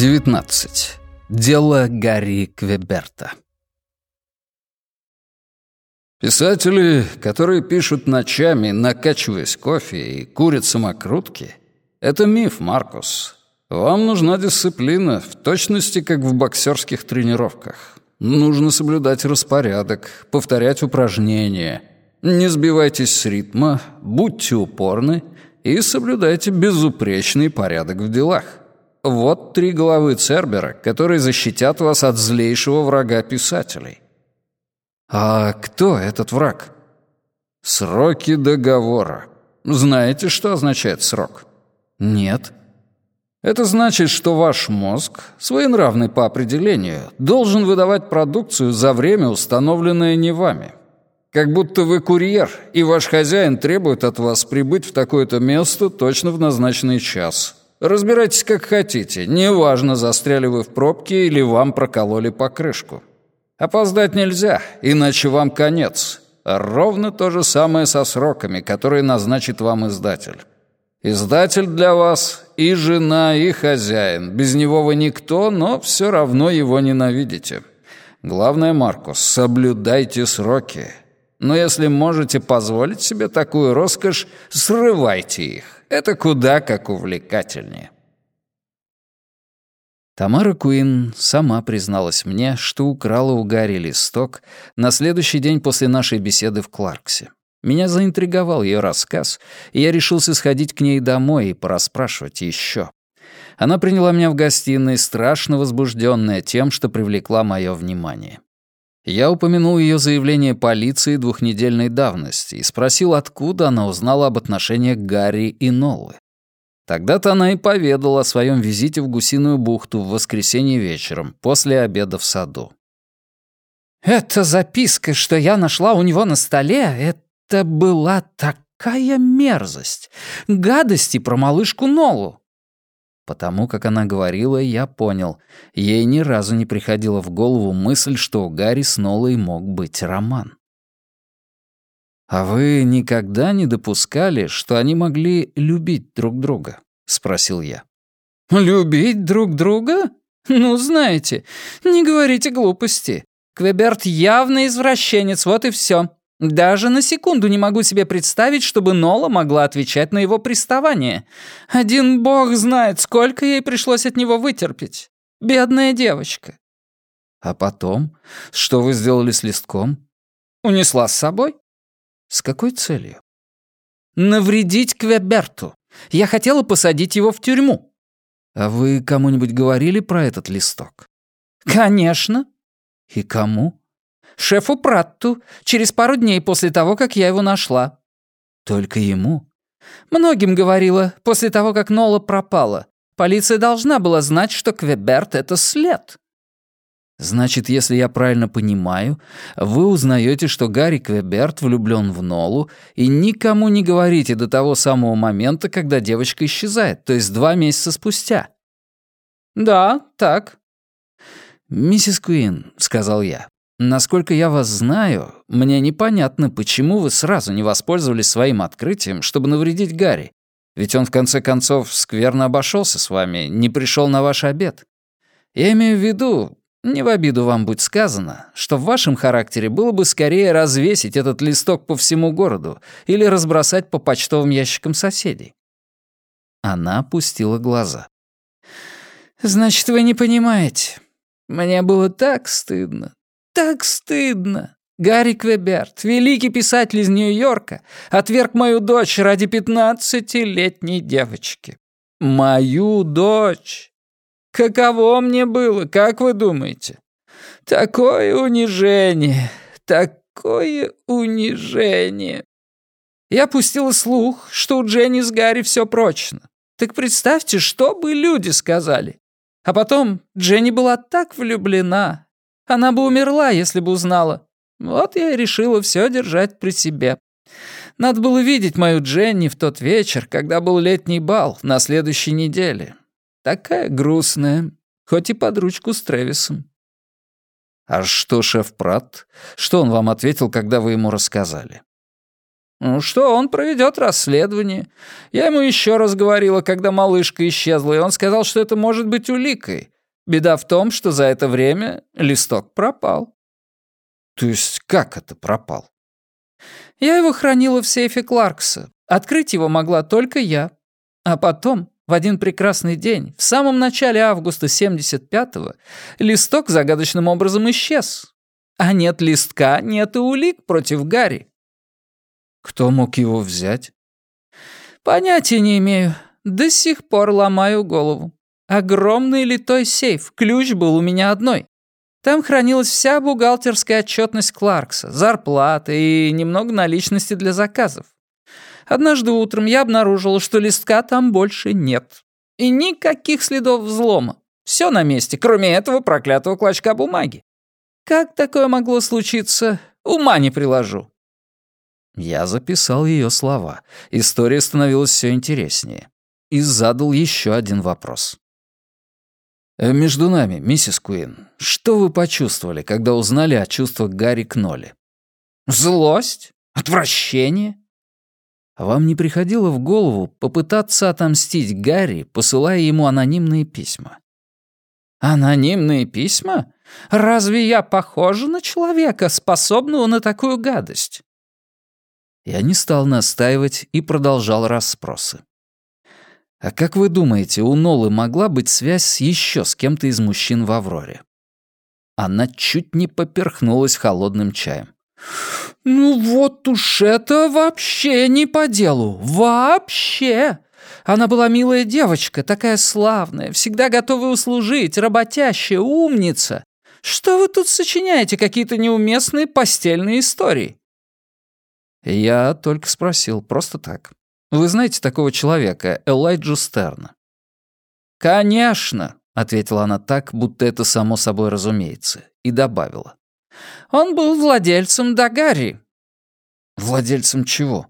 19. Дело Гарри Квеберта. Писатели, которые пишут ночами, накачиваясь кофе и курят самокрутки, это миф, Маркус. Вам нужна дисциплина, в точности, как в боксерских тренировках. Нужно соблюдать распорядок, повторять упражнения. Не сбивайтесь с ритма, будьте упорны и соблюдайте безупречный порядок в делах. Вот три головы Цербера, которые защитят вас от злейшего врага писателей. А кто этот враг? Сроки договора. Знаете, что означает срок? Нет. Это значит, что ваш мозг, своенравный по определению, должен выдавать продукцию за время, установленное не вами. Как будто вы курьер, и ваш хозяин требует от вас прибыть в такое-то место точно в назначенный час, Разбирайтесь как хотите, неважно, застряли вы в пробке или вам прокололи покрышку. Опоздать нельзя, иначе вам конец. Ровно то же самое со сроками, которые назначит вам издатель. Издатель для вас и жена, и хозяин. Без него вы никто, но все равно его ненавидите. Главное, Маркус, соблюдайте сроки. Но если можете позволить себе такую роскошь, срывайте их. Это куда как увлекательнее. Тамара Куин сама призналась мне, что украла у Гарри листок на следующий день после нашей беседы в Кларксе. Меня заинтриговал ее рассказ, и я решился сходить к ней домой и порасспрашивать еще. Она приняла меня в гостиной, страшно возбужденная тем, что привлекла мое внимание. Я упомянул ее заявление полиции двухнедельной давности и спросил, откуда она узнала об отношениях Гарри и Ноллы. Тогда-то она и поведала о своем визите в Гусиную бухту в воскресенье вечером, после обеда в саду. «Эта записка, что я нашла у него на столе, это была такая мерзость. Гадости про малышку Нолу. Потому как она говорила, я понял, ей ни разу не приходила в голову мысль, что у Гарри с Нолой мог быть роман. «А вы никогда не допускали, что они могли любить друг друга?» — спросил я. «Любить друг друга? Ну, знаете, не говорите глупости. Квеберт явно извращенец, вот и все. Даже на секунду не могу себе представить, чтобы Нола могла отвечать на его приставание. Один бог знает, сколько ей пришлось от него вытерпеть. Бедная девочка. А потом? Что вы сделали с листком? Унесла с собой? С какой целью? Навредить Квеберту. Я хотела посадить его в тюрьму. А вы кому-нибудь говорили про этот листок? Конечно. И кому? Шефу Пратту, через пару дней после того, как я его нашла». «Только ему?» «Многим говорила, после того, как Нола пропала. Полиция должна была знать, что Квеберт — это след». «Значит, если я правильно понимаю, вы узнаете, что Гарри Квеберт влюблен в Нолу и никому не говорите до того самого момента, когда девочка исчезает, то есть два месяца спустя». «Да, так». «Миссис Куин», — сказал я, Насколько я вас знаю, мне непонятно, почему вы сразу не воспользовались своим открытием, чтобы навредить Гарри. Ведь он, в конце концов, скверно обошелся с вами, не пришел на ваш обед. Я имею в виду, не в обиду вам будет сказано, что в вашем характере было бы скорее развесить этот листок по всему городу или разбросать по почтовым ящикам соседей. Она опустила глаза. «Значит, вы не понимаете. Мне было так стыдно, так стыдно. Гарри Квеберт, великий писатель из Нью-Йорка, отверг мою дочь ради пятнадцатилетней девочки. Мою дочь. Каково мне было, как вы думаете? Такое унижение, такое унижение. Я пустила слух, что у Дженни с Гарри все прочно. Так представьте, что бы люди сказали. А потом Дженни была так влюблена, Она бы умерла, если бы узнала. Вот я и решила все держать при себе. Надо было видеть мою Дженни в тот вечер, когда был летний бал на следующей неделе. Такая грустная, хоть и под ручку с Трэвисом. А что шеф Пратт? Что он вам ответил, когда вы ему рассказали? Ну что, он проведет расследование. Я ему еще раз говорила, когда малышка исчезла, и он сказал, что это может быть уликой. Беда в том, что за это время листок пропал. То есть как это пропал? Я его хранила в сейфе Кларкса. Открыть его могла только я. А потом, в один прекрасный день, в самом начале августа 75-го, листок загадочным образом исчез. А нет листка, нет и улик против Гарри. Кто мог его взять? Понятия не имею. До сих пор ломаю голову. Огромный литой сейф, ключ был у меня одной. Там хранилась вся бухгалтерская отчетность Кларкса, зарплаты и немного наличности для заказов. Однажды утром я обнаружила, что листка там больше нет. И никаких следов взлома. Все на месте, кроме этого проклятого клочка бумаги. Как такое могло случиться, ума не приложу. Я записал ее слова. История становилась все интереснее. И задал еще один вопрос. Э, «Между нами, миссис Куин, что вы почувствовали, когда узнали о чувствах Гарри к Ноле?» «Злость? Отвращение?» Вам не приходило в голову попытаться отомстить Гарри, посылая ему анонимные письма? «Анонимные письма? Разве я похожа на человека, способного на такую гадость?» Я не стал настаивать и продолжал расспросы. А как вы думаете, у Нолы могла быть связь с еще с кем-то из мужчин в Авроре? Она чуть не поперхнулась холодным чаем. «Ну вот уж это вообще не по делу. Вообще!» Она была милая девочка, такая славная, всегда готовая услужить, работящая, умница. Что вы тут сочиняете, какие-то неуместные постельные истории?» Я только спросил, просто так. Вы знаете такого человека, Элайджу Стерна?» «Конечно», — ответила она так, будто это само собой разумеется, и добавила. «Он был владельцем Дагари». «Владельцем чего?»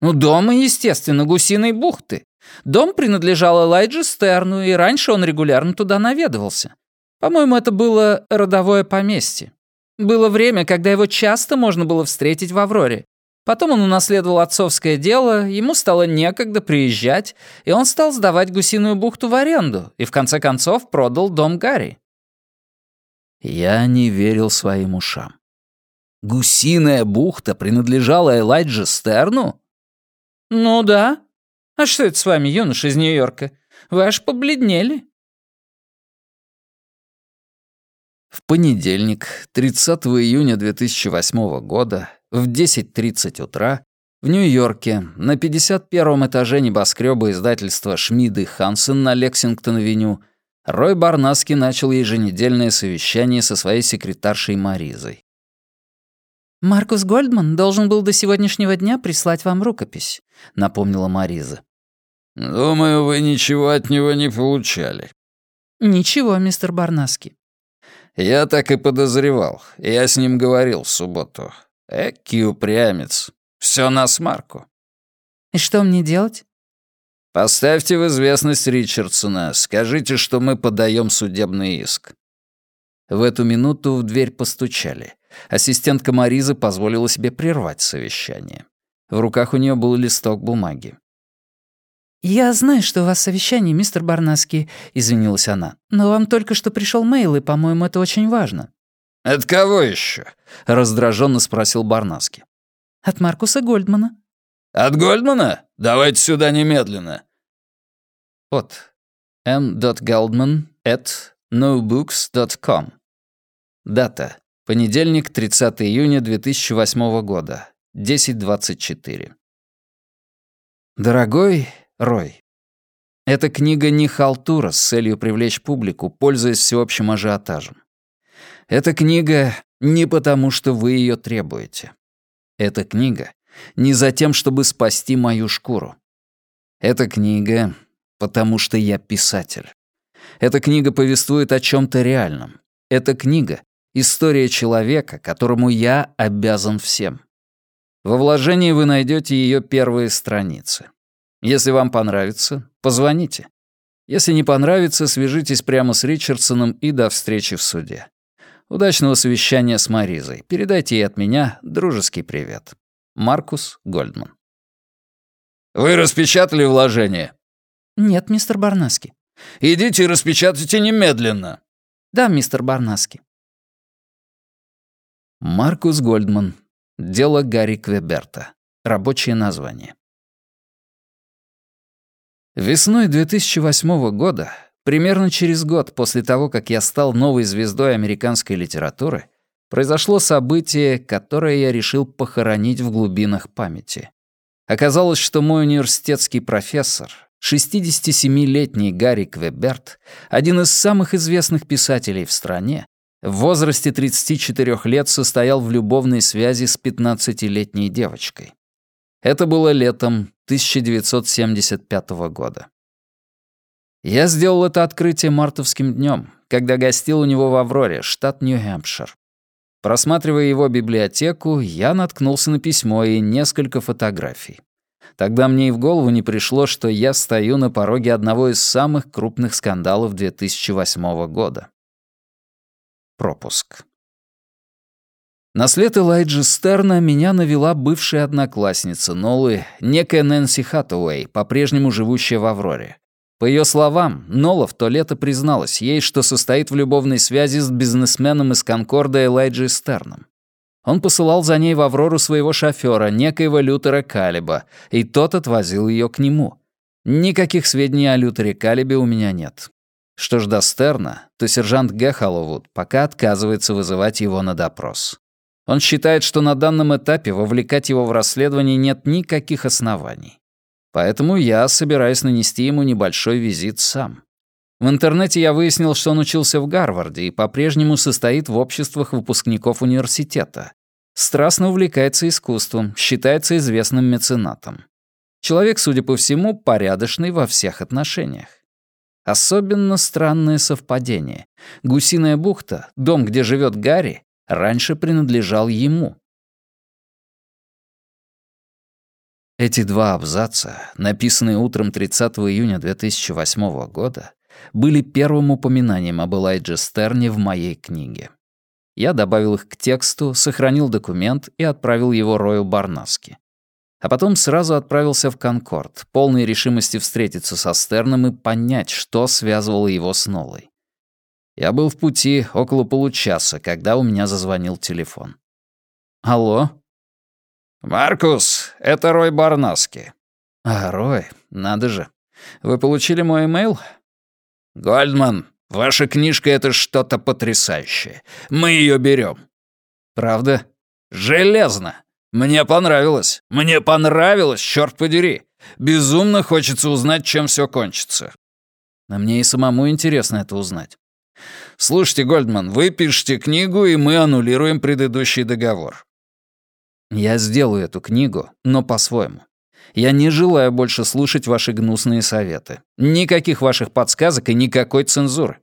«Ну, дома, естественно, гусиной бухты. Дом принадлежал Элайджу Стерну, и раньше он регулярно туда наведывался. По-моему, это было родовое поместье. Было время, когда его часто можно было встретить в Авроре. Потом он унаследовал отцовское дело, ему стало некогда приезжать, и он стал сдавать гусиную бухту в аренду и в конце концов продал дом Гарри. Я не верил своим ушам. Гусиная бухта принадлежала Элайджа Стерну? Ну да. А что это с вами, юноша из Нью-Йорка? Вы аж побледнели. В понедельник, 30 июня 2008 года, в 10.30 утра в Нью-Йорке на 51-м этаже небоскреба издательства Шмид и Хансен на Лексингтон-авеню Рой Барнаски начал еженедельное совещание со своей секретаршей Маризой. «Маркус Гольдман должен был до сегодняшнего дня прислать вам рукопись», — напомнила Мариза. «Думаю, вы ничего от него не получали». «Ничего, мистер Барнаски». «Я так и подозревал. Я с ним говорил в субботу. Эки упрямец. Все на смарку. И что мне делать? Поставьте в известность Ричардсона. Скажите, что мы подаем судебный иск. В эту минуту в дверь постучали. Ассистентка Маризы позволила себе прервать совещание. В руках у нее был листок бумаги. «Я знаю, что у вас совещание, мистер Барнаски», — извинилась она. «Но вам только что пришел мейл, и, по-моему, это очень важно». «От кого еще? раздраженно спросил Барнаски. «От Маркуса Гольдмана». «От Гольдмана? Давайте сюда немедленно». От m.goldman. Дата. Понедельник, 30 июня 2008 года. 10.24. Дорогой Рой, эта книга не халтура с целью привлечь публику, пользуясь всеобщим ажиотажем. Эта книга не потому, что вы ее требуете. Эта книга не за тем, чтобы спасти мою шкуру. Эта книга потому, что я писатель. Эта книга повествует о чем то реальном. Эта книга История человека, которому я обязан всем. Во вложении вы найдете ее первые страницы. Если вам понравится, позвоните. Если не понравится, свяжитесь прямо с Ричардсоном и до встречи в суде. Удачного совещания с Маризой. Передайте ей от меня дружеский привет. Маркус Гольдман. «Вы распечатали вложение?» «Нет, мистер Барнаски». «Идите и распечатайте немедленно». «Да, мистер Барнаски». Маркус Гольдман. Дело Гарри Квеберта. Рабочее название. Весной 2008 года, примерно через год после того, как я стал новой звездой американской литературы, произошло событие, которое я решил похоронить в глубинах памяти. Оказалось, что мой университетский профессор, 67-летний Гарри Квеберт, один из самых известных писателей в стране, в возрасте 34 лет состоял в любовной связи с 15-летней девочкой. Это было летом 1975 года. Я сделал это открытие мартовским днем, когда гостил у него в Авроре, штат Нью-Хэмпшир. Просматривая его библиотеку, я наткнулся на письмо и несколько фотографий. Тогда мне и в голову не пришло, что я стою на пороге одного из самых крупных скандалов 2008 года пропуск. На след Элайджи Стерна меня навела бывшая одноклассница Нолы, некая Нэнси Хаттауэй, по-прежнему живущая в Авроре. По ее словам, Нола в то лето призналась ей, что состоит в любовной связи с бизнесменом из Конкорда Элайджи Стерном. Он посылал за ней в Аврору своего шофера, некоего Лютера Калиба, и тот отвозил ее к нему. Никаких сведений о Лютере Калибе у меня нет. Что ж до Стерна, то сержант Г. пока отказывается вызывать его на допрос. Он считает, что на данном этапе вовлекать его в расследование нет никаких оснований. Поэтому я собираюсь нанести ему небольшой визит сам. В интернете я выяснил, что он учился в Гарварде и по-прежнему состоит в обществах выпускников университета. Страстно увлекается искусством, считается известным меценатом. Человек, судя по всему, порядочный во всех отношениях. Особенно странное совпадение. Гусиная бухта, дом, где живет Гарри, раньше принадлежал ему. Эти два абзаца, написанные утром 30 июня 2008 года, были первым упоминанием об Элайдже Стерне в моей книге. Я добавил их к тексту, сохранил документ и отправил его Рою Барнаски а потом сразу отправился в Конкорд, полной решимости встретиться со Стерном и понять, что связывало его с Нолой. Я был в пути около получаса, когда у меня зазвонил телефон. «Алло?» «Маркус, это Рой Барнаски». «А, Рой, надо же. Вы получили мой имейл?» «Гольдман, ваша книжка — это что-то потрясающее. Мы ее берем. «Правда?» «Железно. «Мне понравилось. Мне понравилось, черт подери. Безумно хочется узнать, чем все кончится». А мне и самому интересно это узнать. «Слушайте, Гольдман, вы пишете книгу, и мы аннулируем предыдущий договор». Я сделаю эту книгу, но по-своему. Я не желаю больше слушать ваши гнусные советы. Никаких ваших подсказок и никакой цензуры.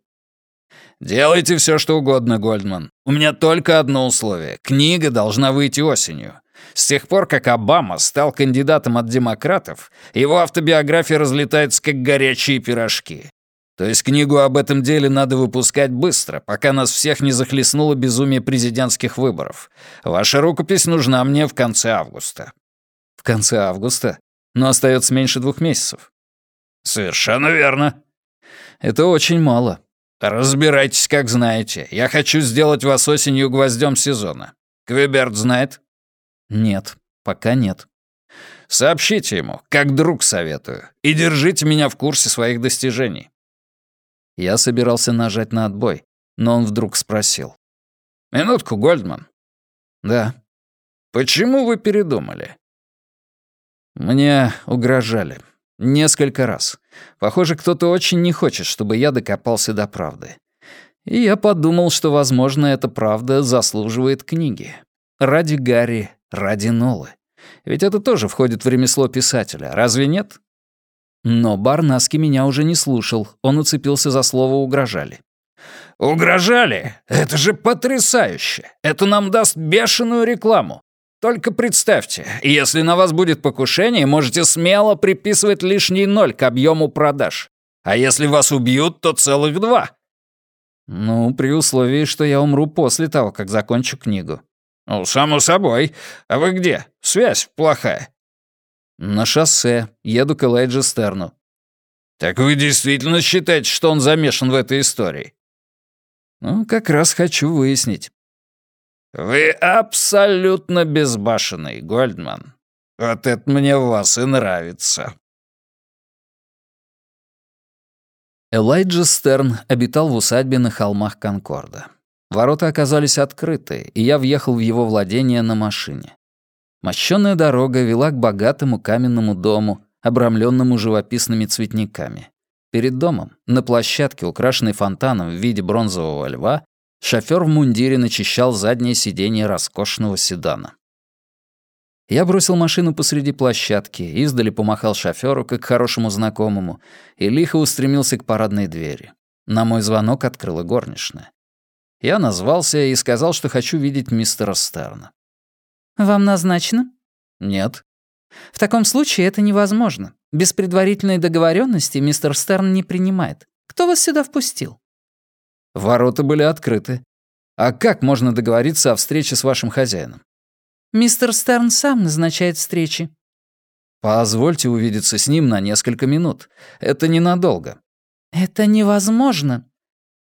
Делайте все, что угодно, Гольдман. У меня только одно условие. Книга должна выйти осенью. С тех пор, как Обама стал кандидатом от демократов, его автобиография разлетается как горячие пирожки. То есть книгу об этом деле надо выпускать быстро, пока нас всех не захлестнуло безумие президентских выборов. Ваша рукопись нужна мне в конце августа». «В конце августа? Но остается меньше двух месяцев». «Совершенно верно». «Это очень мало». «Разбирайтесь, как знаете. Я хочу сделать вас осенью гвоздем сезона. Квеберт знает?» «Нет, пока нет». «Сообщите ему, как друг советую, и держите меня в курсе своих достижений». Я собирался нажать на отбой, но он вдруг спросил. «Минутку, Гольдман». «Да». «Почему вы передумали?» Мне угрожали. Несколько раз. Похоже, кто-то очень не хочет, чтобы я докопался до правды. И я подумал, что, возможно, эта правда заслуживает книги. Ради Гарри, Ради Нолы. Ведь это тоже входит в ремесло писателя, разве нет? Но Барнаски меня уже не слушал, он уцепился за слово «угрожали». «Угрожали? Это же потрясающе! Это нам даст бешеную рекламу. Только представьте, если на вас будет покушение, можете смело приписывать лишний ноль к объему продаж. А если вас убьют, то целых два». «Ну, при условии, что я умру после того, как закончу книгу». «Ну, само собой. А вы где? Связь плохая». «На шоссе. Еду к Элайджи Стерну». «Так вы действительно считаете, что он замешан в этой истории?» «Ну, как раз хочу выяснить». «Вы абсолютно безбашенный, Гольдман. Вот это мне в вас и нравится». Элайджа Стерн обитал в усадьбе на холмах Конкорда. Ворота оказались открыты, и я въехал в его владение на машине. Мощёная дорога вела к богатому каменному дому, обрамленному живописными цветниками. Перед домом, на площадке, украшенной фонтаном в виде бронзового льва, шофёр в мундире начищал заднее сиденье роскошного седана. Я бросил машину посреди площадки, издали помахал шофёру, как хорошему знакомому, и лихо устремился к парадной двери. На мой звонок открыла горничная. Я назвался и сказал, что хочу видеть мистера Стерна. «Вам назначено?» «Нет». «В таком случае это невозможно. Без предварительной договоренности мистер Стерн не принимает. Кто вас сюда впустил?» «Ворота были открыты. А как можно договориться о встрече с вашим хозяином?» Мистер Стерн сам назначает встречи». «Позвольте увидеться с ним на несколько минут. Это ненадолго». «Это невозможно».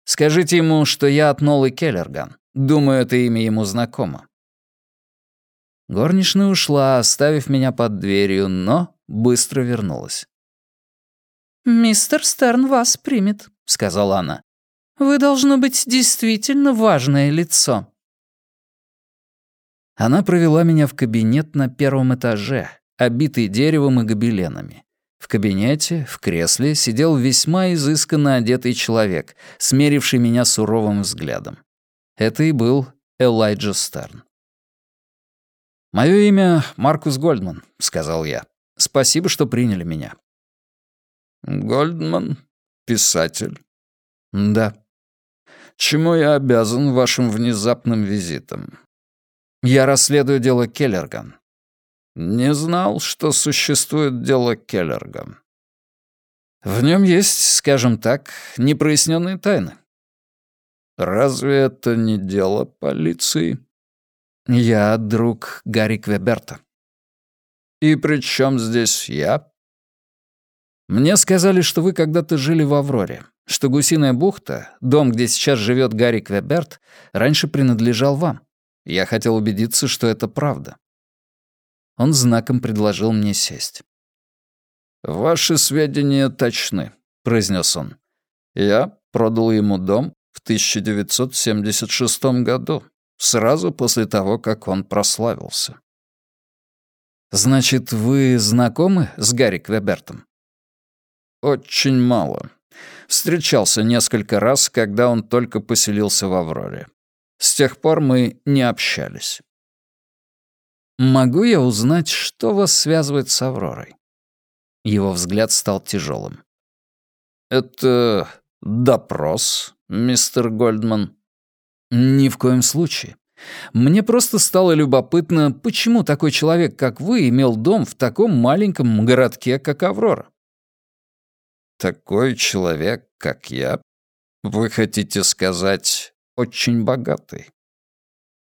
«Скажите ему, что я от Нолы Келлерган. Думаю, это имя ему знакомо». Горничная ушла, оставив меня под дверью, но быстро вернулась. «Мистер Стерн вас примет», — сказала она. «Вы, должно быть, действительно важное лицо». Она провела меня в кабинет на первом этаже, обитый деревом и гобеленами. В кабинете, в кресле, сидел весьма изысканно одетый человек, смеривший меня суровым взглядом. Это и был Элайджа Стерн. «Моё имя Маркус Гольдман», — сказал я. «Спасибо, что приняли меня». «Гольдман? Писатель?» «Да». «Чему я обязан вашим внезапным визитом?» Я расследую дело Келлерган. Не знал, что существует дело Келлерган. В нем есть, скажем так, непроясненные тайны. Разве это не дело полиции? Я друг Гарри Квеберта. И при чем здесь я? Мне сказали, что вы когда-то жили в Авроре, что Гусиная бухта, дом, где сейчас живет Гарри Квеберт, раньше принадлежал вам. Я хотел убедиться, что это правда. Он знаком предложил мне сесть. «Ваши сведения точны», — произнес он. «Я продал ему дом в 1976 году, сразу после того, как он прославился». «Значит, вы знакомы с Гарри Квебертом?» «Очень мало. Встречался несколько раз, когда он только поселился в Авроре. С тех пор мы не общались. «Могу я узнать, что вас связывает с Авророй?» Его взгляд стал тяжелым. «Это допрос, мистер Гольдман?» «Ни в коем случае. Мне просто стало любопытно, почему такой человек, как вы, имел дом в таком маленьком городке, как Аврора?» «Такой человек, как я? Вы хотите сказать, очень богатый.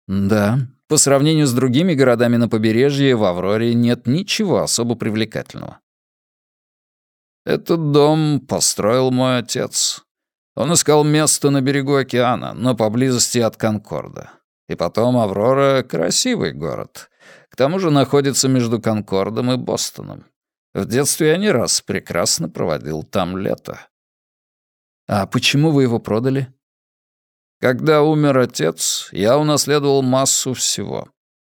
Да, по сравнению с другими городами на побережье, в Авроре нет ничего особо привлекательного. Этот дом построил мой отец. Он искал место на берегу океана, но поблизости от Конкорда. И потом Аврора — красивый город. К тому же находится между Конкордом и Бостоном. В детстве я не раз прекрасно проводил там лето. А почему вы его продали? Когда умер отец, я унаследовал массу всего.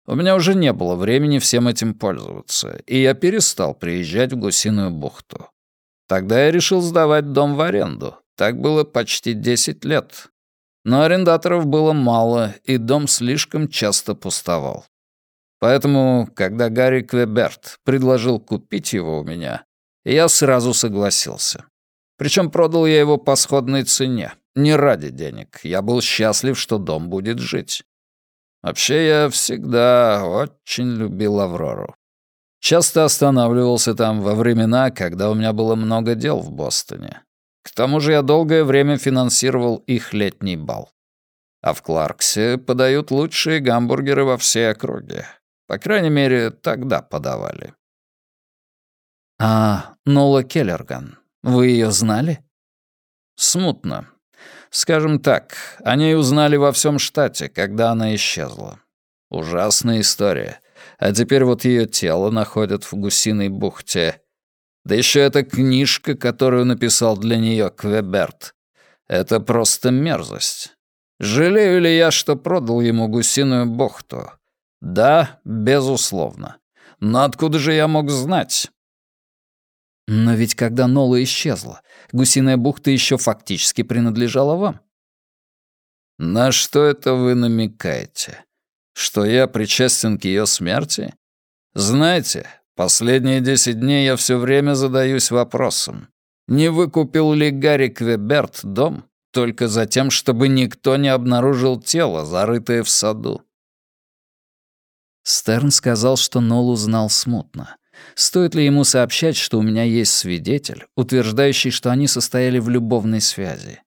У меня уже не было времени всем этим пользоваться, и я перестал приезжать в Гусиную бухту. Тогда я решил сдавать дом в аренду. Так было почти 10 лет. Но арендаторов было мало, и дом слишком часто пустовал. Поэтому, когда Гарри Квеберт предложил купить его у меня, я сразу согласился. Причем продал я его по сходной цене, Не ради денег. Я был счастлив, что дом будет жить. Вообще, я всегда очень любил Аврору. Часто останавливался там во времена, когда у меня было много дел в Бостоне. К тому же я долгое время финансировал их летний бал. А в Кларксе подают лучшие гамбургеры во всей округе. По крайней мере, тогда подавали. А Нола Келлерган, вы ее знали? Смутно. Скажем так, о ней узнали во всем штате, когда она исчезла. Ужасная история. А теперь вот ее тело находят в гусиной бухте. Да еще эта книжка, которую написал для нее Квеберт. Это просто мерзость. Жалею ли я, что продал ему гусиную бухту? Да, безусловно. Но откуда же я мог знать? Но ведь когда Нола исчезла, гусиная бухта еще фактически принадлежала вам. На что это вы намекаете? Что я причастен к ее смерти? Знаете, последние десять дней я все время задаюсь вопросом, не выкупил ли Гарри Квеберт дом только за тем, чтобы никто не обнаружил тело, зарытое в саду? Стерн сказал, что Нолу знал смутно. Стоит ли ему сообщать, что у меня есть свидетель, утверждающий, что они состояли в любовной связи?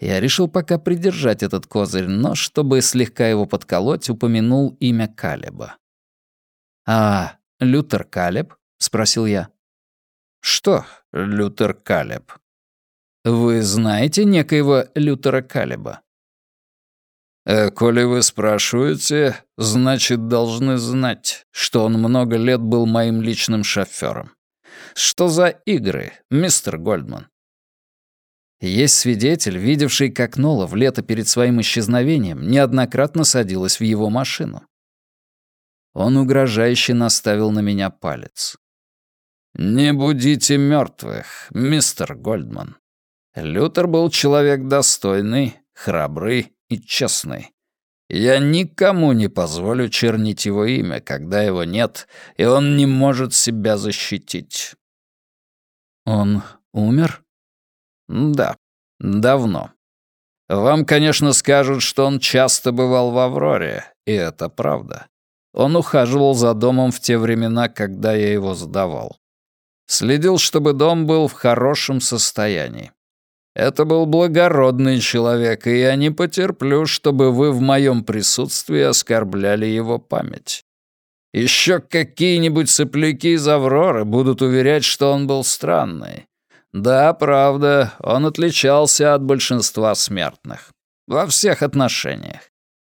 Я решил пока придержать этот козырь, но, чтобы слегка его подколоть, упомянул имя Калеба. «А Лютер Калеб?» — спросил я. «Что Лютер Калеб?» «Вы знаете некоего Лютера Калеба?» Э, «Коли вы спрашиваете, значит, должны знать, что он много лет был моим личным шофёром. Что за игры, мистер Гольдман?» Есть свидетель, видевший, как Нола в лето перед своим исчезновением неоднократно садилась в его машину. Он угрожающе наставил на меня палец. «Не будите мертвых, мистер Гольдман. Лютер был человек достойный, храбрый и честный. Я никому не позволю чернить его имя, когда его нет, и он не может себя защитить. Он умер? Да, давно. Вам, конечно, скажут, что он часто бывал в Авроре, и это правда. Он ухаживал за домом в те времена, когда я его сдавал. Следил, чтобы дом был в хорошем состоянии. Это был благородный человек, и я не потерплю, чтобы вы в моем присутствии оскорбляли его память. Еще какие-нибудь сопляки из Авроры будут уверять, что он был странный. Да, правда, он отличался от большинства смертных. Во всех отношениях.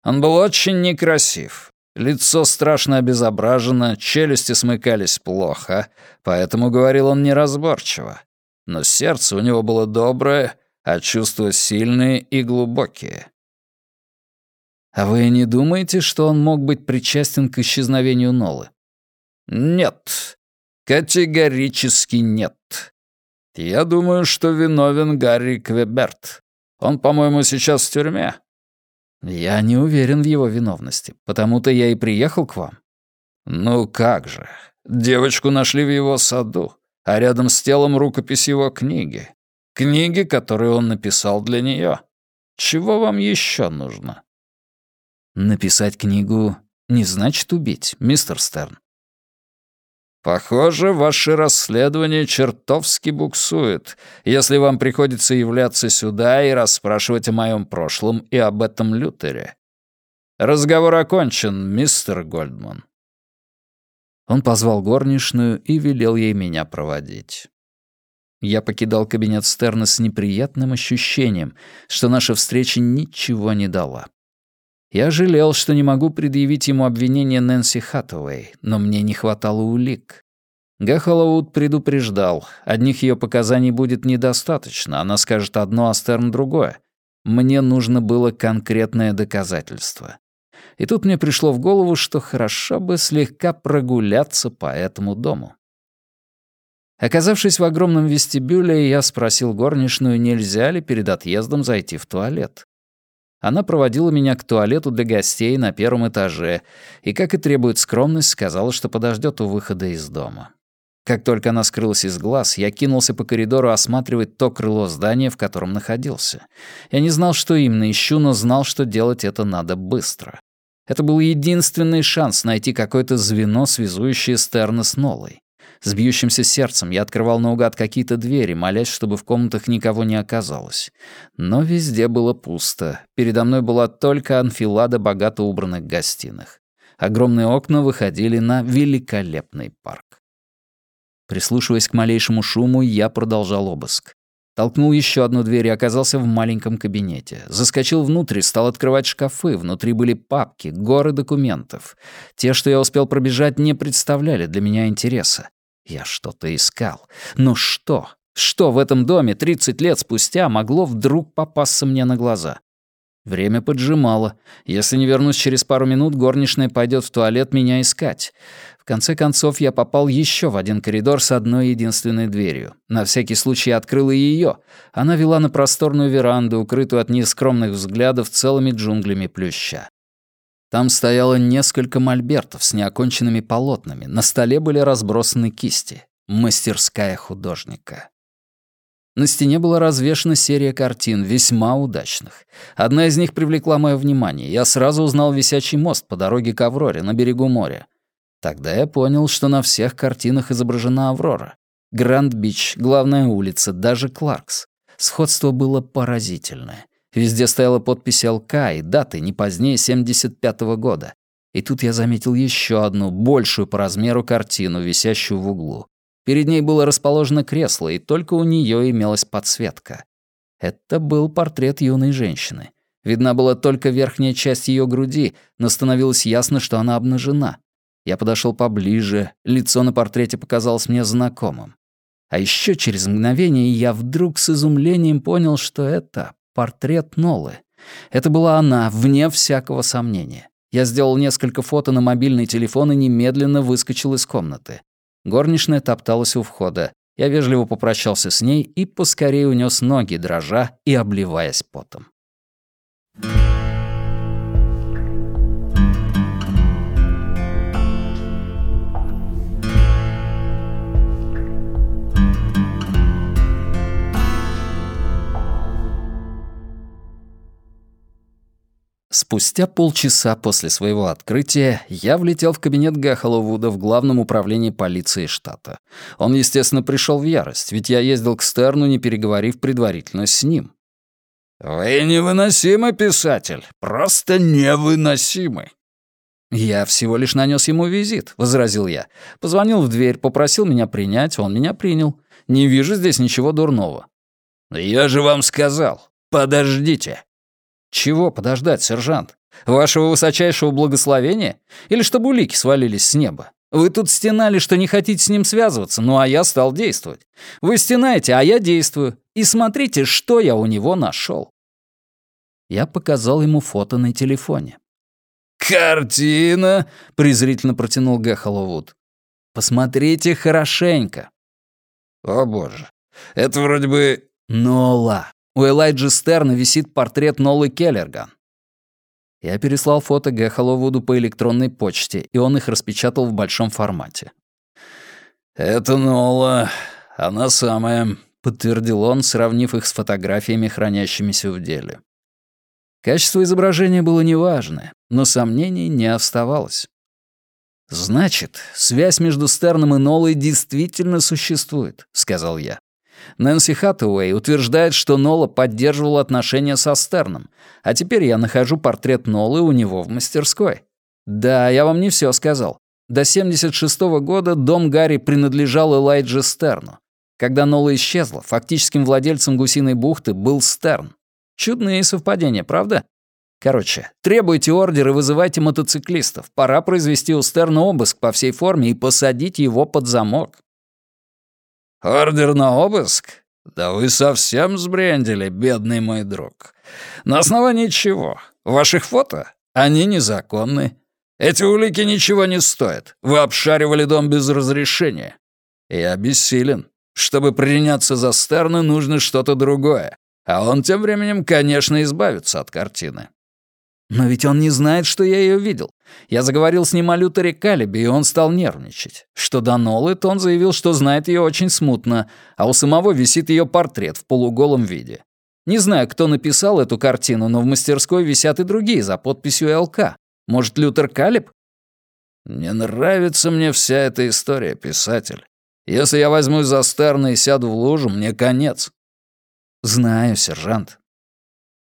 Он был очень некрасив. Лицо страшно обезображено, челюсти смыкались плохо, поэтому говорил он неразборчиво но сердце у него было доброе, а чувства сильные и глубокие. А вы не думаете, что он мог быть причастен к исчезновению Нолы? Нет. Категорически нет. Я думаю, что виновен Гарри Квеберт. Он, по-моему, сейчас в тюрьме. Я не уверен в его виновности, потому-то я и приехал к вам. Ну как же. Девочку нашли в его саду а рядом с телом рукопись его книги. Книги, которые он написал для нее. Чего вам еще нужно? Написать книгу не значит убить, мистер Стерн. Похоже, ваше расследование чертовски буксует, если вам приходится являться сюда и расспрашивать о моем прошлом и об этом Лютере. Разговор окончен, мистер Гольдман. Он позвал горничную и велел ей меня проводить. Я покидал кабинет Стерна с неприятным ощущением, что наша встреча ничего не дала. Я жалел, что не могу предъявить ему обвинение Нэнси Хаттуэй, но мне не хватало улик. Гэхоллоуд предупреждал, одних ее показаний будет недостаточно, она скажет одно, а Стерн другое. Мне нужно было конкретное доказательство. И тут мне пришло в голову, что хорошо бы слегка прогуляться по этому дому. Оказавшись в огромном вестибюле, я спросил горничную, нельзя ли перед отъездом зайти в туалет. Она проводила меня к туалету для гостей на первом этаже и, как и требует скромность, сказала, что подождет у выхода из дома. Как только она скрылась из глаз, я кинулся по коридору осматривать то крыло здания, в котором находился. Я не знал, что именно ищу, но знал, что делать это надо быстро. Это был единственный шанс найти какое-то звено, связующее Стерна с Нолой. С бьющимся сердцем я открывал наугад какие-то двери, молясь, чтобы в комнатах никого не оказалось. Но везде было пусто. Передо мной была только анфилада богато убранных гостиных. Огромные окна выходили на великолепный парк. Прислушиваясь к малейшему шуму, я продолжал обыск. Толкнул еще одну дверь и оказался в маленьком кабинете. Заскочил внутрь, стал открывать шкафы. Внутри были папки, горы документов. Те, что я успел пробежать, не представляли для меня интереса. Я что-то искал. Но что? Что в этом доме 30 лет спустя могло вдруг попасться мне на глаза? Время поджимало. Если не вернусь через пару минут, горничная пойдет в туалет меня искать конце концов, я попал еще в один коридор с одной единственной дверью. На всякий случай открыл и ее. Она вела на просторную веранду, укрытую от нескромных взглядов целыми джунглями плюща. Там стояло несколько мольбертов с неоконченными полотнами. На столе были разбросаны кисти. Мастерская художника. На стене была развешана серия картин, весьма удачных. Одна из них привлекла мое внимание. Я сразу узнал висячий мост по дороге к Авроре на берегу моря. Тогда я понял, что на всех картинах изображена Аврора. Гранд-Бич, главная улица, даже Кларкс. Сходство было поразительное. Везде стояла подпись ЛК и даты не позднее 75 -го года. И тут я заметил еще одну, большую по размеру картину, висящую в углу. Перед ней было расположено кресло, и только у нее имелась подсветка. Это был портрет юной женщины. Видна была только верхняя часть ее груди, но становилось ясно, что она обнажена. Я подошел поближе, лицо на портрете показалось мне знакомым. А еще через мгновение я вдруг с изумлением понял, что это портрет Нолы. Это была она, вне всякого сомнения. Я сделал несколько фото на мобильный телефон и немедленно выскочил из комнаты. Горничная топталась у входа. Я вежливо попрощался с ней и поскорее унес ноги, дрожа и обливаясь потом. Спустя полчаса после своего открытия я влетел в кабинет Гахоловуда в главном управлении полиции штата. Он, естественно, пришел в ярость, ведь я ездил к Стерну, не переговорив предварительно с ним. «Вы невыносимый писатель, просто невыносимый». «Я всего лишь нанес ему визит», — возразил я. Позвонил в дверь, попросил меня принять, он меня принял. Не вижу здесь ничего дурного. «Я же вам сказал, подождите». «Чего подождать, сержант? Вашего высочайшего благословения? Или чтобы улики свалились с неба? Вы тут стенали, что не хотите с ним связываться, ну а я стал действовать. Вы стенаете, а я действую. И смотрите, что я у него нашел. Я показал ему фото на телефоне. «Картина!» — презрительно протянул Гэхоловуд. «Посмотрите хорошенько». «О боже, это вроде бы...» «Нола, у Элайджи Стерна висит портрет Нолы Келлерган. Я переслал фото Г. Холловуду по электронной почте, и он их распечатал в большом формате. «Это Нола, она самая», — подтвердил он, сравнив их с фотографиями, хранящимися в деле. Качество изображения было неважное, но сомнений не оставалось. «Значит, связь между Стерном и Нолой действительно существует», — сказал я. Нэнси Хаттуэй утверждает, что Нола поддерживал отношения со Стерном, а теперь я нахожу портрет Нолы у него в мастерской. Да, я вам не все сказал. До 76 -го года дом Гарри принадлежал Элайджи Стерну. Когда Нола исчезла, фактическим владельцем гусиной бухты был Стерн. Чудные совпадения, правда? Короче, требуйте ордер и вызывайте мотоциклистов. Пора произвести у Стерна обыск по всей форме и посадить его под замок. «Ордер на обыск? Да вы совсем сбрендили, бедный мой друг. На основании чего? Ваших фото? Они незаконны. Эти улики ничего не стоят. Вы обшаривали дом без разрешения. Я бессилен. Чтобы приняться за Стерна, нужно что-то другое. А он тем временем, конечно, избавится от картины. Но ведь он не знает, что я ее видел. Я заговорил с ним о Лютере Калибе, и он стал нервничать. Что до Нолы, то он заявил, что знает ее очень смутно, а у самого висит ее портрет в полуголом виде. Не знаю, кто написал эту картину, но в мастерской висят и другие за подписью ЛК. Может, Лютер Калиб? Не нравится мне вся эта история, писатель. Если я возьмусь за Стерна и сяду в лужу, мне конец. Знаю, сержант.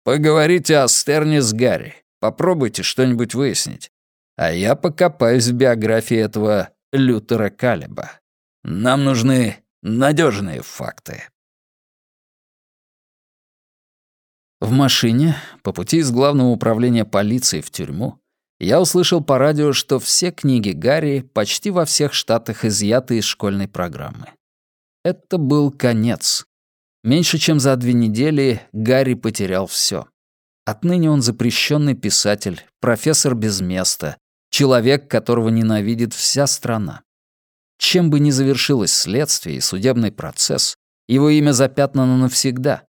Поговорите о Стерне с Гарри. Попробуйте что-нибудь выяснить. А я покопаюсь в биографии этого Лютера Калиба. Нам нужны надежные факты. В машине, по пути из главного управления полиции в тюрьму, я услышал по радио, что все книги Гарри почти во всех штатах изъяты из школьной программы. Это был конец. Меньше чем за две недели Гарри потерял все. Отныне он запрещенный писатель, профессор без места, человек, которого ненавидит вся страна. Чем бы ни завершилось следствие и судебный процесс, его имя запятнано навсегда,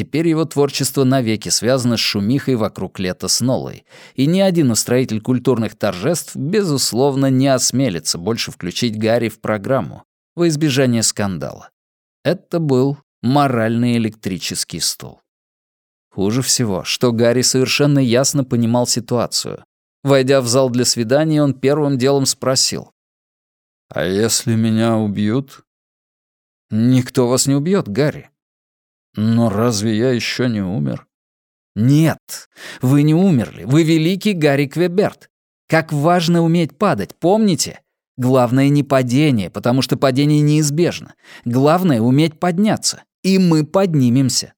Теперь его творчество навеки связано с шумихой вокруг лета с Нолой, и ни один устроитель культурных торжеств, безусловно, не осмелится больше включить Гарри в программу во избежание скандала. Это был моральный электрический стул. Хуже всего, что Гарри совершенно ясно понимал ситуацию. Войдя в зал для свидания, он первым делом спросил. «А если меня убьют?» «Никто вас не убьет, Гарри. Но разве я еще не умер? Нет, вы не умерли. Вы великий Гарри Квеберт. Как важно уметь падать, помните? Главное не падение, потому что падение неизбежно. Главное — уметь подняться. И мы поднимемся.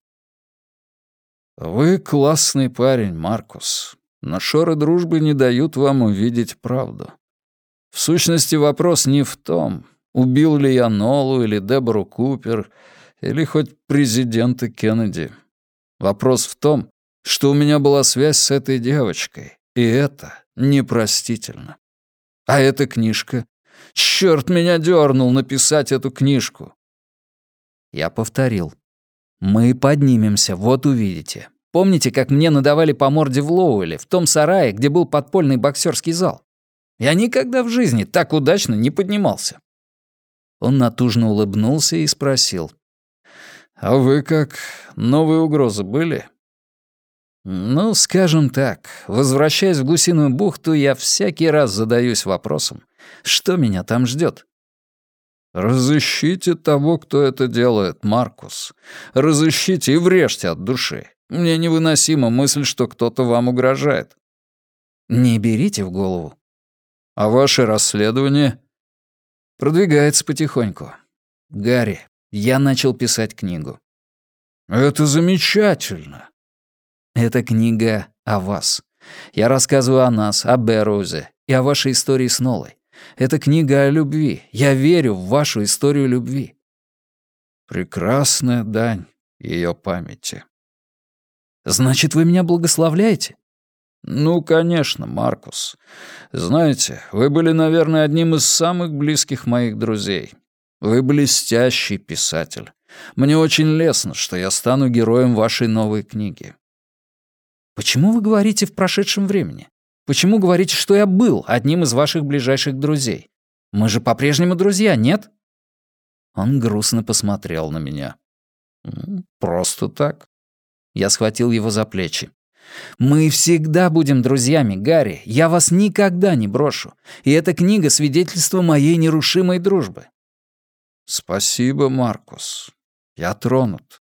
Вы классный парень, Маркус. Но шоры дружбы не дают вам увидеть правду. В сущности, вопрос не в том, убил ли я Нолу или Дебору Купер — или хоть президента Кеннеди. Вопрос в том, что у меня была связь с этой девочкой, и это непростительно. А эта книжка? Черт меня дернул написать эту книжку. Я повторил. Мы поднимемся, вот увидите. Помните, как мне надавали по морде в Лоуэле, в том сарае, где был подпольный боксерский зал? Я никогда в жизни так удачно не поднимался. Он натужно улыбнулся и спросил. «А вы как? Новые угрозы были?» «Ну, скажем так, возвращаясь в Гусиную бухту, я всякий раз задаюсь вопросом, что меня там ждет. «Разыщите того, кто это делает, Маркус. Разыщите и врежьте от души. Мне невыносима мысль, что кто-то вам угрожает». «Не берите в голову». «А ваше расследование?» «Продвигается потихоньку. Гарри, я начал писать книгу. «Это замечательно!» «Это книга о вас. Я рассказываю о нас, о Берроузе и о вашей истории с Нолой. Это книга о любви. Я верю в вашу историю любви». «Прекрасная дань ее памяти». «Значит, вы меня благословляете?» «Ну, конечно, Маркус. Знаете, вы были, наверное, одним из самых близких моих друзей. Вы блестящий писатель. Мне очень лестно, что я стану героем вашей новой книги». «Почему вы говорите в прошедшем времени? Почему говорите, что я был одним из ваших ближайших друзей? Мы же по-прежнему друзья, нет?» Он грустно посмотрел на меня. «Просто так». Я схватил его за плечи. «Мы всегда будем друзьями, Гарри. Я вас никогда не брошу. И эта книга — свидетельство моей нерушимой дружбы. «Спасибо, Маркус. Я тронут.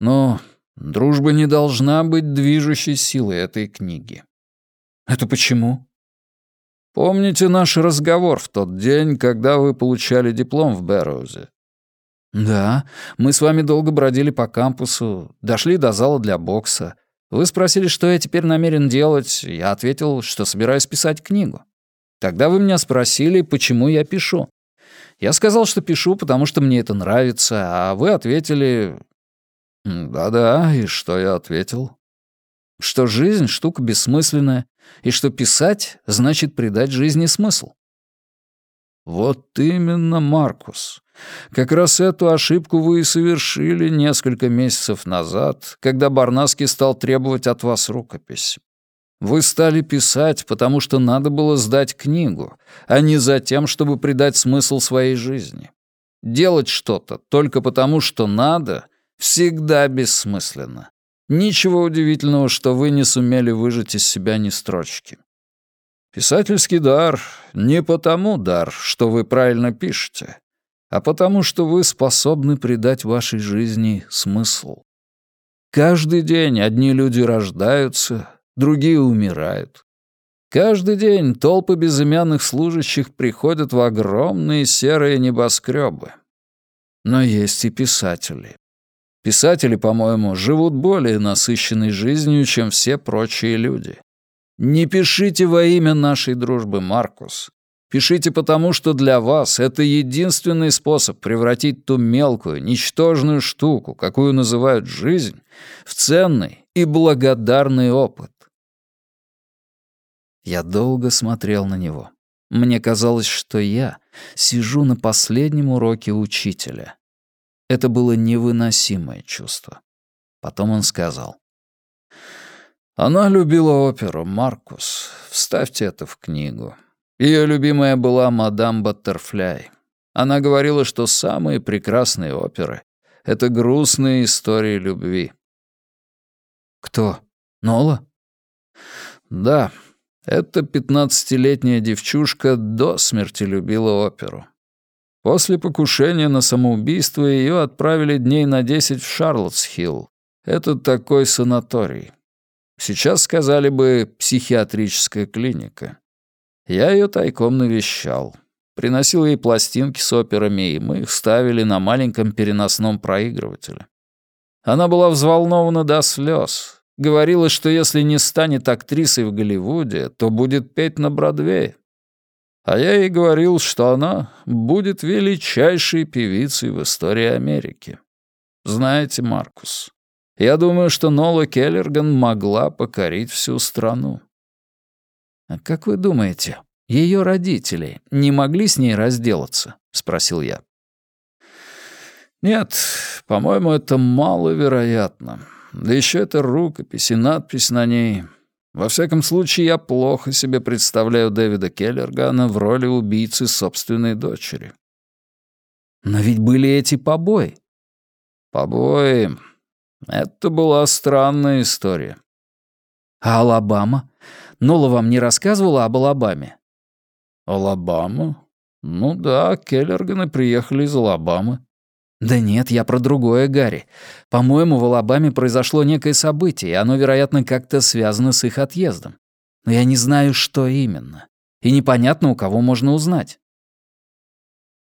Но дружба не должна быть движущей силой этой книги». «Это почему?» «Помните наш разговор в тот день, когда вы получали диплом в Бэрроузе?» «Да, мы с вами долго бродили по кампусу, дошли до зала для бокса. Вы спросили, что я теперь намерен делать. Я ответил, что собираюсь писать книгу. Тогда вы меня спросили, почему я пишу. Я сказал, что пишу, потому что мне это нравится, а вы ответили... Да-да, и что я ответил? Что жизнь — штука бессмысленная, и что писать значит придать жизни смысл. Вот именно, Маркус. Как раз эту ошибку вы и совершили несколько месяцев назад, когда Барнаски стал требовать от вас рукопись. Вы стали писать, потому что надо было сдать книгу, а не за тем, чтобы придать смысл своей жизни. Делать что-то только потому, что надо, всегда бессмысленно. Ничего удивительного, что вы не сумели выжать из себя ни строчки. Писательский дар не потому дар, что вы правильно пишете, а потому что вы способны придать вашей жизни смысл. Каждый день одни люди рождаются, другие умирают. Каждый день толпы безымянных служащих приходят в огромные серые небоскребы. Но есть и писатели. Писатели, по-моему, живут более насыщенной жизнью, чем все прочие люди. Не пишите во имя нашей дружбы, Маркус. Пишите потому, что для вас это единственный способ превратить ту мелкую, ничтожную штуку, какую называют жизнь, в ценный и благодарный опыт. Я долго смотрел на него. Мне казалось, что я сижу на последнем уроке учителя. Это было невыносимое чувство. Потом он сказал. «Она любила оперу, Маркус. Вставьте это в книгу. Ее любимая была мадам Баттерфляй. Она говорила, что самые прекрасные оперы — это грустные истории любви». «Кто? Нола?» «Да, эта пятнадцатилетняя девчушка до смерти любила оперу. После покушения на самоубийство ее отправили дней на десять в Шарлоттсхилл. Это такой санаторий. Сейчас сказали бы психиатрическая клиника. Я ее тайком навещал. Приносил ей пластинки с операми, и мы их ставили на маленьком переносном проигрывателе. Она была взволнована до слез. Говорила, что если не станет актрисой в Голливуде, то будет петь на Бродвее. А я ей говорил, что она будет величайшей певицей в истории Америки. Знаете, Маркус, я думаю, что Нола Келлерган могла покорить всю страну. «А как вы думаете, ее родители не могли с ней разделаться?» — спросил я. «Нет, по-моему, это маловероятно. Да еще это рукопись и надпись на ней. Во всяком случае, я плохо себе представляю Дэвида Келлергана в роли убийцы собственной дочери. Но ведь были эти побои. Побои. Это была странная история. А Алабама? Нола вам не рассказывала об Алабаме? Алабама? Ну да, Келлерганы приехали из Алабамы. «Да нет, я про другое, Гарри. По-моему, в Алабаме произошло некое событие, и оно, вероятно, как-то связано с их отъездом. Но я не знаю, что именно. И непонятно, у кого можно узнать».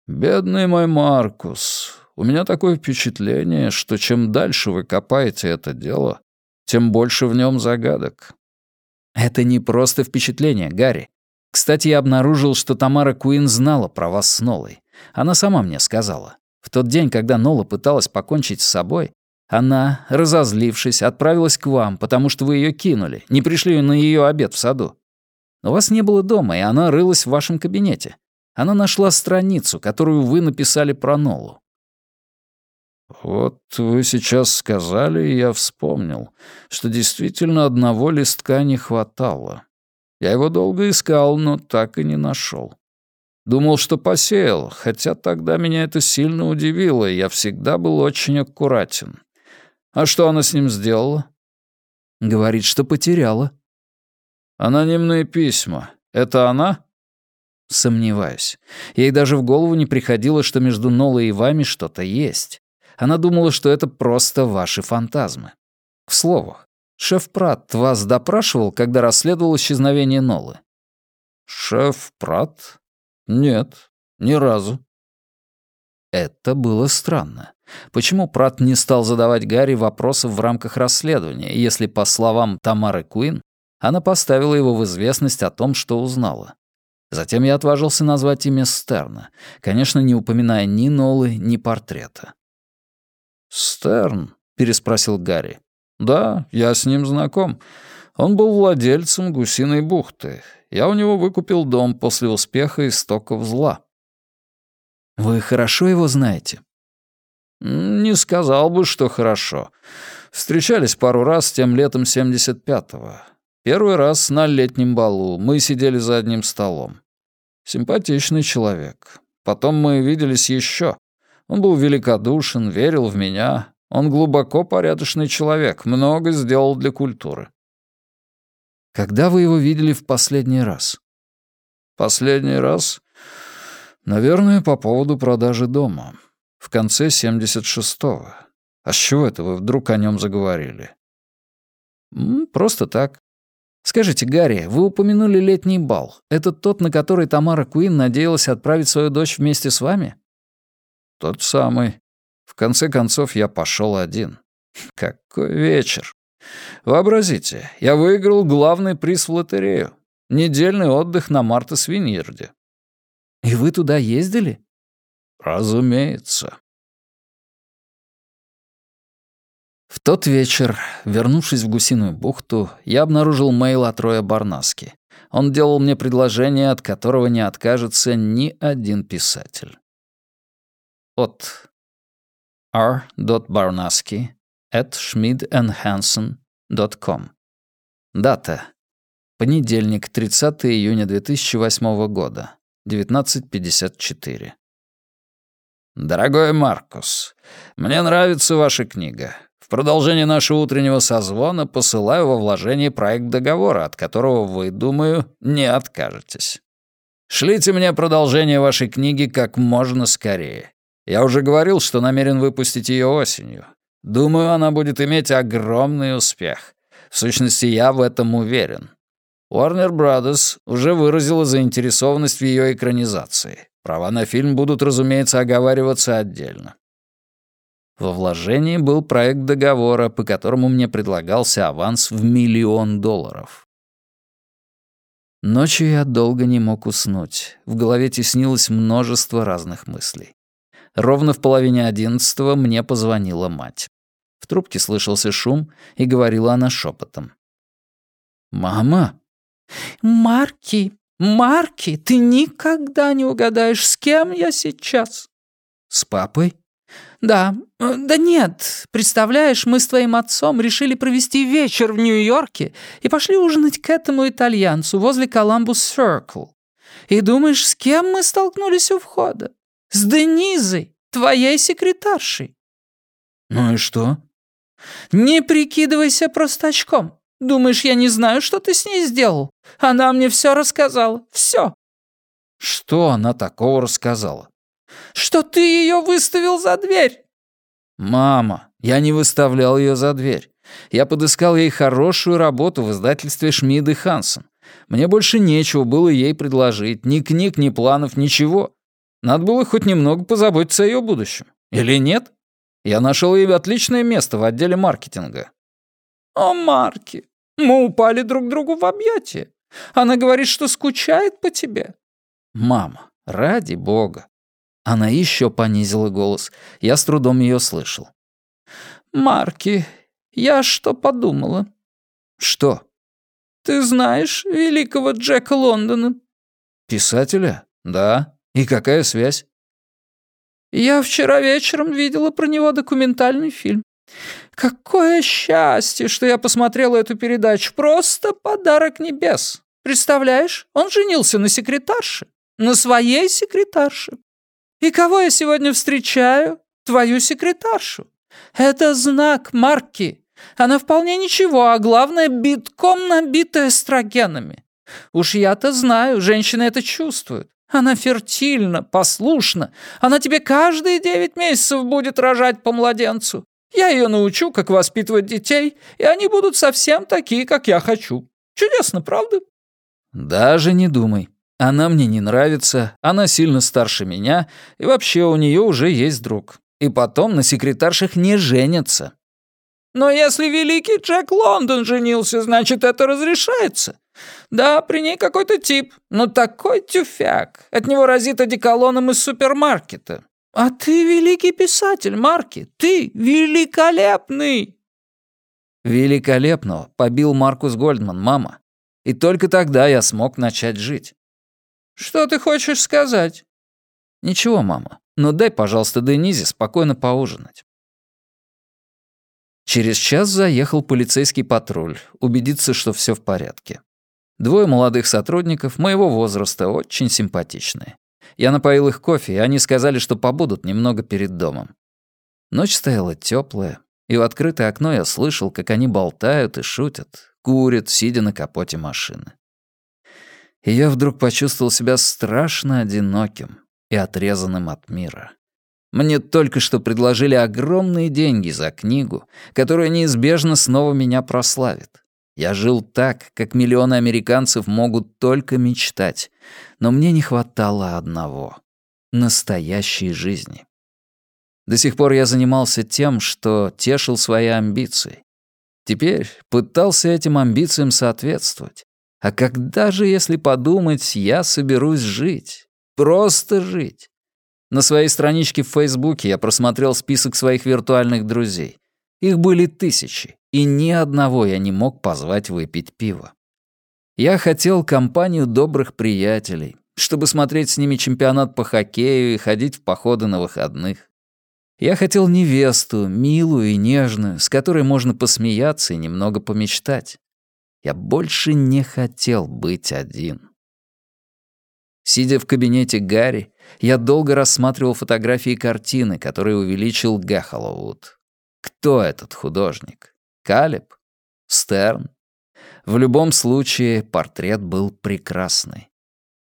«Бедный мой Маркус, у меня такое впечатление, что чем дальше вы копаете это дело, тем больше в нем загадок». «Это не просто впечатление, Гарри. Кстати, я обнаружил, что Тамара Куин знала про вас с Нолой. Она сама мне сказала. В тот день, когда Нола пыталась покончить с собой, она, разозлившись, отправилась к вам, потому что вы ее кинули, не пришли на ее обед в саду. Но вас не было дома, и она рылась в вашем кабинете. Она нашла страницу, которую вы написали про Нолу. «Вот вы сейчас сказали, и я вспомнил, что действительно одного листка не хватало. Я его долго искал, но так и не нашел. Думал, что посеял, хотя тогда меня это сильно удивило, и я всегда был очень аккуратен. А что она с ним сделала? Говорит, что потеряла. Анонимные письма. Это она? Сомневаюсь. Ей даже в голову не приходило, что между Нолой и вами что-то есть. Она думала, что это просто ваши фантазмы. К слову, шеф Прат вас допрашивал, когда расследовал исчезновение Нолы? Шеф Прат? «Нет, ни разу». Это было странно. Почему Прат не стал задавать Гарри вопросов в рамках расследования, если, по словам Тамары Куин, она поставила его в известность о том, что узнала? Затем я отважился назвать имя Стерна, конечно, не упоминая ни Нолы, ни портрета. «Стерн?» — переспросил Гарри. «Да, я с ним знаком. Он был владельцем гусиной бухты. Я у него выкупил дом после успеха истоков зла». «Вы хорошо его знаете?» «Не сказал бы, что хорошо. Встречались пару раз тем летом 75-го. Первый раз на летнем балу. Мы сидели за одним столом. Симпатичный человек. Потом мы виделись еще. Он был великодушен, верил в меня. Он глубоко порядочный человек, много сделал для культуры. Когда вы его видели в последний раз? Последний раз? Наверное, по поводу продажи дома. В конце 76-го. А с чего это вы вдруг о нем заговорили? Просто так. Скажите, Гарри, вы упомянули летний бал. Это тот, на который Тамара Куин надеялась отправить свою дочь вместе с вами? Тот самый. В конце концов, я пошел один. Какой вечер. Вообразите, я выиграл главный приз в лотерею. Недельный отдых на Марта Свиньерде. И вы туда ездили? Разумеется. В тот вечер, вернувшись в Гусиную бухту, я обнаружил мейл от Роя Барнаски. Он делал мне предложение, от которого не откажется ни один писатель. От r. At schmidandhansen.com Дата. Понедельник, 30 июня 2008 года, 19.54. Дорогой Маркус, мне нравится ваша книга. В продолжение нашего утреннего созвона посылаю во вложение проект договора, от которого вы, думаю, не откажетесь. Шлите мне продолжение вашей книги как можно скорее. Я уже говорил, что намерен выпустить ее осенью. Думаю, она будет иметь огромный успех. В сущности, я в этом уверен. Warner Brothers уже выразила заинтересованность в ее экранизации. Права на фильм будут, разумеется, оговариваться отдельно. Во вложении был проект договора, по которому мне предлагался аванс в миллион долларов. Ночью я долго не мог уснуть. В голове теснилось множество разных мыслей. Ровно в половине одиннадцатого мне позвонила мать. В трубке слышался шум, и говорила она шепотом. «Мама?» «Марки, Марки, ты никогда не угадаешь, с кем я сейчас». «С папой?» «Да, э, да нет. Представляешь, мы с твоим отцом решили провести вечер в Нью-Йорке и пошли ужинать к этому итальянцу возле Коламбус Сиркл. И думаешь, с кем мы столкнулись у входа? С Денизой, твоей секретаршей». «Ну и что?» «Не прикидывайся простачком. Думаешь, я не знаю, что ты с ней сделал? Она мне все рассказала. Все. «Что она такого рассказала?» что ты ее выставил за дверь!» «Мама, я не выставлял ее за дверь. Я подыскал ей хорошую работу в издательстве Шмид и Хансен. Мне больше нечего было ей предложить, ни книг, ни планов, ничего. Надо было хоть немного позаботиться о ее будущем. Или нет? Я нашел ей отличное место в отделе маркетинга». «О, Марки, мы упали друг другу в объятия. Она говорит, что скучает по тебе». «Мама, ради бога, она еще понизила голос. Я с трудом ее слышал. «Марки, я что подумала?» «Что?» «Ты знаешь великого Джека Лондона?» «Писателя? Да. И какая связь?» «Я вчера вечером видела про него документальный фильм. Какое счастье, что я посмотрела эту передачу. Просто подарок небес. Представляешь, он женился на секретарше. На своей секретарше. И кого я сегодня встречаю? Твою секретаршу. Это знак марки. Она вполне ничего, а главное, битком набита эстрогенами. Уж я-то знаю, женщины это чувствуют. Она фертильна, послушна. Она тебе каждые девять месяцев будет рожать по младенцу. Я ее научу, как воспитывать детей, и они будут совсем такие, как я хочу. Чудесно, правда? Даже не думай. Она мне не нравится, она сильно старше меня, и вообще у нее уже есть друг. И потом на секретаршах не женятся. Но если великий Джек Лондон женился, значит, это разрешается. Да, при ней какой-то тип, но такой тюфяк. От него разит одеколоном из супермаркета. А ты великий писатель, Марки, ты великолепный. Великолепного побил Маркус Гольдман, мама. И только тогда я смог начать жить. «Что ты хочешь сказать?» «Ничего, мама. Но дай, пожалуйста, Денизе спокойно поужинать». Через час заехал полицейский патруль, убедиться, что все в порядке. Двое молодых сотрудников моего возраста, очень симпатичные. Я напоил их кофе, и они сказали, что побудут немного перед домом. Ночь стояла теплая, и в открытое окно я слышал, как они болтают и шутят, курят, сидя на капоте машины. И я вдруг почувствовал себя страшно одиноким и отрезанным от мира. Мне только что предложили огромные деньги за книгу, которая неизбежно снова меня прославит. Я жил так, как миллионы американцев могут только мечтать, но мне не хватало одного — настоящей жизни. До сих пор я занимался тем, что тешил свои амбиции. Теперь пытался этим амбициям соответствовать. А когда же, если подумать, я соберусь жить? Просто жить. На своей страничке в Фейсбуке я просмотрел список своих виртуальных друзей. Их были тысячи, и ни одного я не мог позвать выпить пиво. Я хотел компанию добрых приятелей, чтобы смотреть с ними чемпионат по хоккею и ходить в походы на выходных. Я хотел невесту, милую и нежную, с которой можно посмеяться и немного помечтать. Я больше не хотел быть один. Сидя в кабинете Гарри, я долго рассматривал фотографии и картины, которые увеличил Гэхоллоуд. Кто этот художник? Калеб? Стерн? В любом случае, портрет был прекрасный.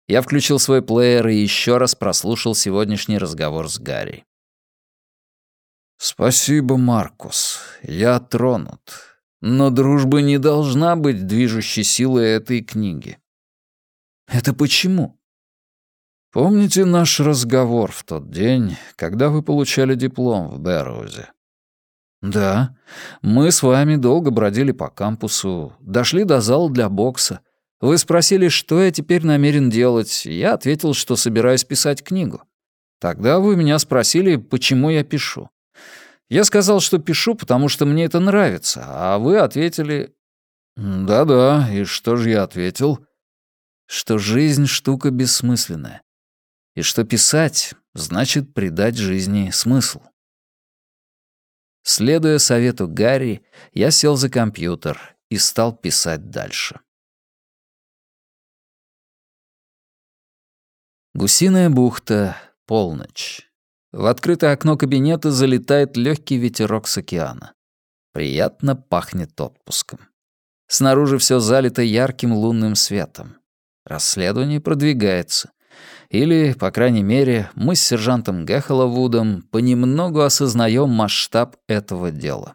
Я включил свой плеер и еще раз прослушал сегодняшний разговор с Гарри. «Спасибо, Маркус. Я тронут. Но дружба не должна быть движущей силой этой книги». «Это почему?» Помните наш разговор в тот день, когда вы получали диплом в Бэрроузе? Да. Мы с вами долго бродили по кампусу, дошли до зала для бокса. Вы спросили, что я теперь намерен делать. Я ответил, что собираюсь писать книгу. Тогда вы меня спросили, почему я пишу. Я сказал, что пишу, потому что мне это нравится, а вы ответили... Да-да, и что же я ответил? Что жизнь — штука бессмысленная и что писать значит придать жизни смысл. Следуя совету Гарри, я сел за компьютер и стал писать дальше. Гусиная бухта, полночь. В открытое окно кабинета залетает легкий ветерок с океана. Приятно пахнет отпуском. Снаружи все залито ярким лунным светом. Расследование продвигается. Или, по крайней мере, мы с сержантом Гехоловудом понемногу осознаем масштаб этого дела.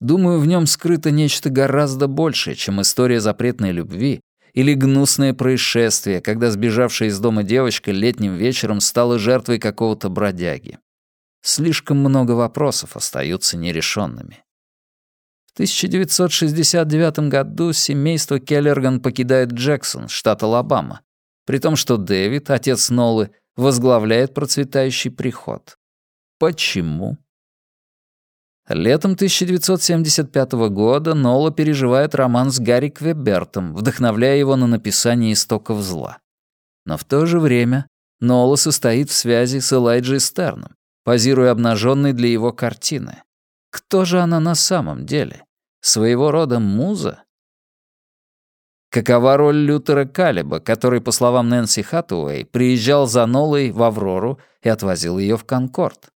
Думаю, в нем скрыто нечто гораздо большее, чем история запретной любви или гнусное происшествие, когда сбежавшая из дома девочка летним вечером стала жертвой какого-то бродяги. Слишком много вопросов остаются нерешенными. В 1969 году семейство Келлерган покидает Джексон, штат Алабама, при том, что Дэвид, отец Нолы, возглавляет процветающий приход. Почему? Летом 1975 года Нола переживает роман с Гарри Квебертом, вдохновляя его на написание «Истоков зла». Но в то же время Нола состоит в связи с Элайджей Стерном, позируя обнаженной для его картины. Кто же она на самом деле? Своего рода муза? Какова роль Лютера Калиба, который, по словам Нэнси Хатуэй, приезжал за Нолой в Аврору и отвозил ее в Конкорд?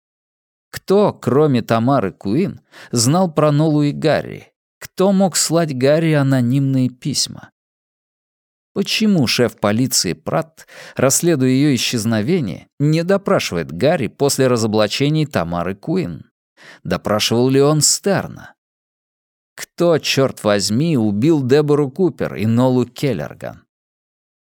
Кто, кроме Тамары Куин, знал про Нолу и Гарри? Кто мог слать Гарри анонимные письма? Почему шеф полиции Пратт, расследуя ее исчезновение, не допрашивает Гарри после разоблачений Тамары Куин? Допрашивал ли он Стерна? Кто, черт возьми, убил Дебору Купер и Нолу Келлерган?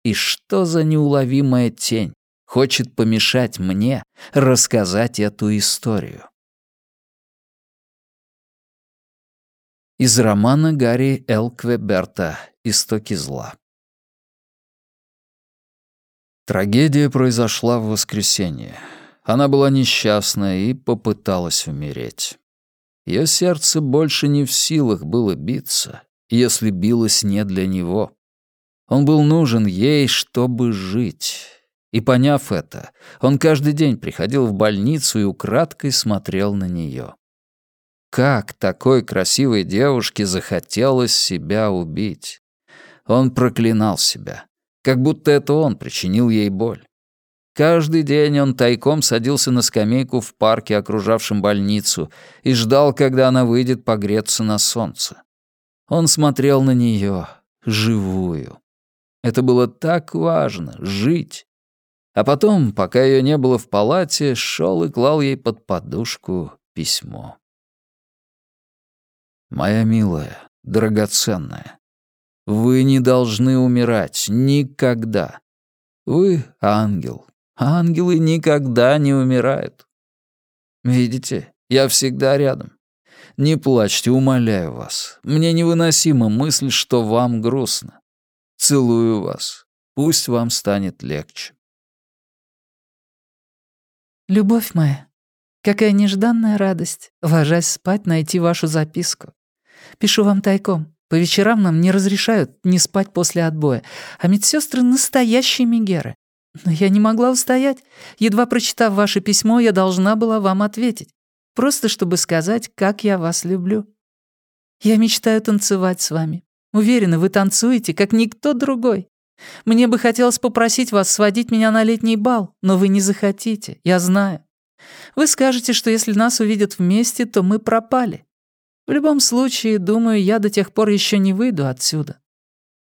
И что за неуловимая тень хочет помешать мне рассказать эту историю? Из романа Гарри Л. Квеберта «Истоки зла». Трагедия произошла в воскресенье. Она была несчастна и попыталась умереть. Ее сердце больше не в силах было биться, если билось не для него. Он был нужен ей, чтобы жить. И поняв это, он каждый день приходил в больницу и украдкой смотрел на нее. как такой красивой девушке захотелось себя убить. Он проклинал себя, как будто это он причинил ей боль. Каждый день он тайком садился на скамейку в парке, окружавшем больницу, и ждал, когда она выйдет погреться на солнце. Он смотрел на нее, живую. Это было так важно — жить. А потом, пока ее не было в палате, шел и клал ей под подушку письмо. «Моя милая, драгоценная, вы не должны умирать никогда. Вы ангел, Ангелы никогда не умирают. Видите, я всегда рядом. Не плачьте, умоляю вас. Мне невыносима мысль, что вам грустно. Целую вас. Пусть вам станет легче. Любовь моя, какая нежданная радость, ложась спать, найти вашу записку. Пишу вам тайком. По вечерам нам не разрешают не спать после отбоя, а медсестры настоящие мигеры. Но я не могла устоять. Едва прочитав ваше письмо, я должна была вам ответить. Просто чтобы сказать, как я вас люблю. Я мечтаю танцевать с вами. Уверена, вы танцуете, как никто другой. Мне бы хотелось попросить вас сводить меня на летний бал, но вы не захотите, я знаю. Вы скажете, что если нас увидят вместе, то мы пропали. В любом случае, думаю, я до тех пор еще не выйду отсюда.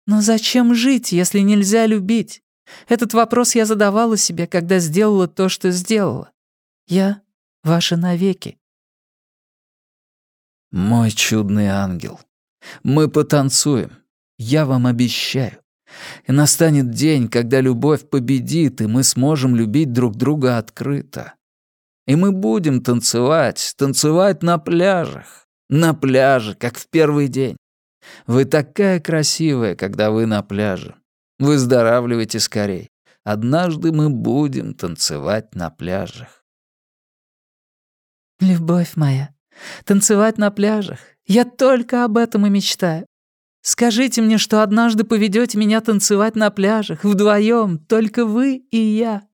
Но зачем жить, если нельзя любить? Этот вопрос я задавала себе, когда сделала то, что сделала. Я ваша навеки. Мой чудный ангел, мы потанцуем. Я вам обещаю. И настанет день, когда любовь победит, и мы сможем любить друг друга открыто. И мы будем танцевать, танцевать на пляжах. На пляже, как в первый день. Вы такая красивая, когда вы на пляже. Выздоравливайте скорей. Однажды мы будем танцевать на пляжах. Любовь моя, танцевать на пляжах. Я только об этом и мечтаю. Скажите мне, что однажды поведете меня танцевать на пляжах, вдвоем, только вы и я.